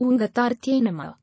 Ungatartienema